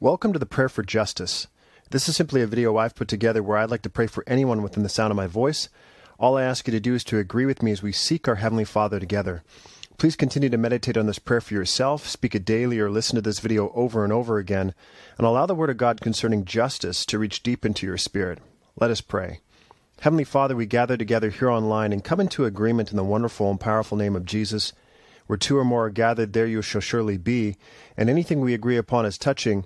Welcome to the Prayer for Justice. This is simply a video I've put together where I'd like to pray for anyone within the sound of my voice. All I ask you to do is to agree with me as we seek our Heavenly Father together. Please continue to meditate on this prayer for yourself, speak it daily, or listen to this video over and over again, and allow the Word of God concerning justice to reach deep into your spirit. Let us pray. Heavenly Father, we gather together here online and come into agreement in the wonderful and powerful name of Jesus. Where two or more are gathered, there you shall surely be, and anything we agree upon as touching,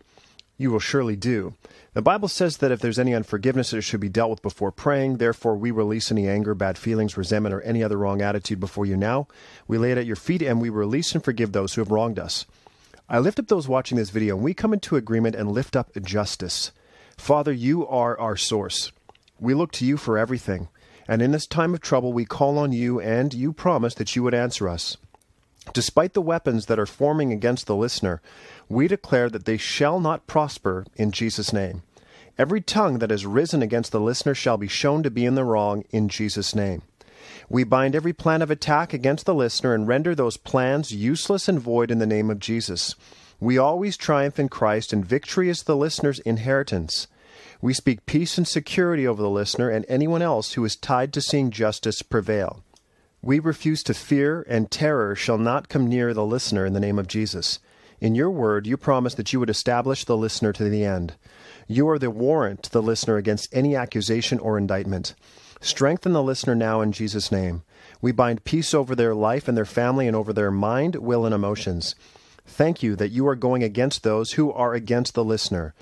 you will surely do. The Bible says that if there's any unforgiveness, it should be dealt with before praying. Therefore, we release any anger, bad feelings, resentment, or any other wrong attitude before you now. We lay it at your feet and we release and forgive those who have wronged us. I lift up those watching this video and we come into agreement and lift up justice. Father, you are our source. We look to you for everything. And in this time of trouble, we call on you, and you promise that you would answer us. Despite the weapons that are forming against the listener, we declare that they shall not prosper in Jesus' name. Every tongue that has risen against the listener shall be shown to be in the wrong in Jesus' name. We bind every plan of attack against the listener and render those plans useless and void in the name of Jesus. We always triumph in Christ, and victory is the listener's inheritance. We speak peace and security over the listener and anyone else who is tied to seeing justice prevail. We refuse to fear, and terror shall not come near the listener in the name of Jesus. In your word, you promise that you would establish the listener to the end. You are the warrant to the listener against any accusation or indictment. Strengthen the listener now in Jesus' name. We bind peace over their life and their family and over their mind, will, and emotions. Thank you that you are going against those who are against the listener.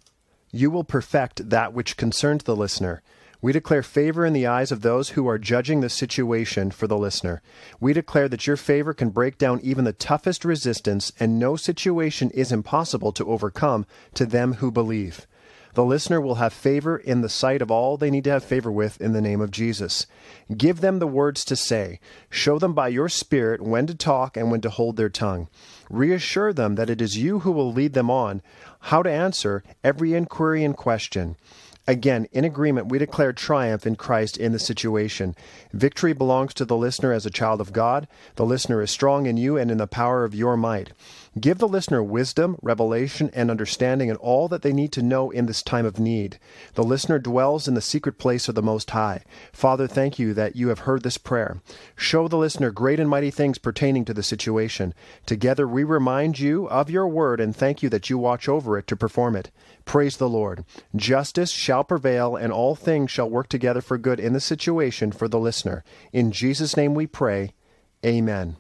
You will perfect that which concerns the listener. We declare favor in the eyes of those who are judging the situation for the listener. We declare that your favor can break down even the toughest resistance, and no situation is impossible to overcome to them who believe. The listener will have favor in the sight of all they need to have favor with in the name of Jesus. Give them the words to say. Show them by your Spirit when to talk and when to hold their tongue. Reassure them that it is you who will lead them on, how to answer every inquiry and question. Again, in agreement, we declare triumph in Christ in the situation. Victory belongs to the listener as a child of God. The listener is strong in you and in the power of your might. Give the listener wisdom, revelation, and understanding and all that they need to know in this time of need. The listener dwells in the secret place of the Most High. Father, thank you that you have heard this prayer. Show the listener great and mighty things pertaining to the situation. Together we remind you of your word and thank you that you watch over it to perform it. Praise the Lord. Justice shall prevail and all things shall work together for good in the situation for the listener. In Jesus' name we pray. Amen.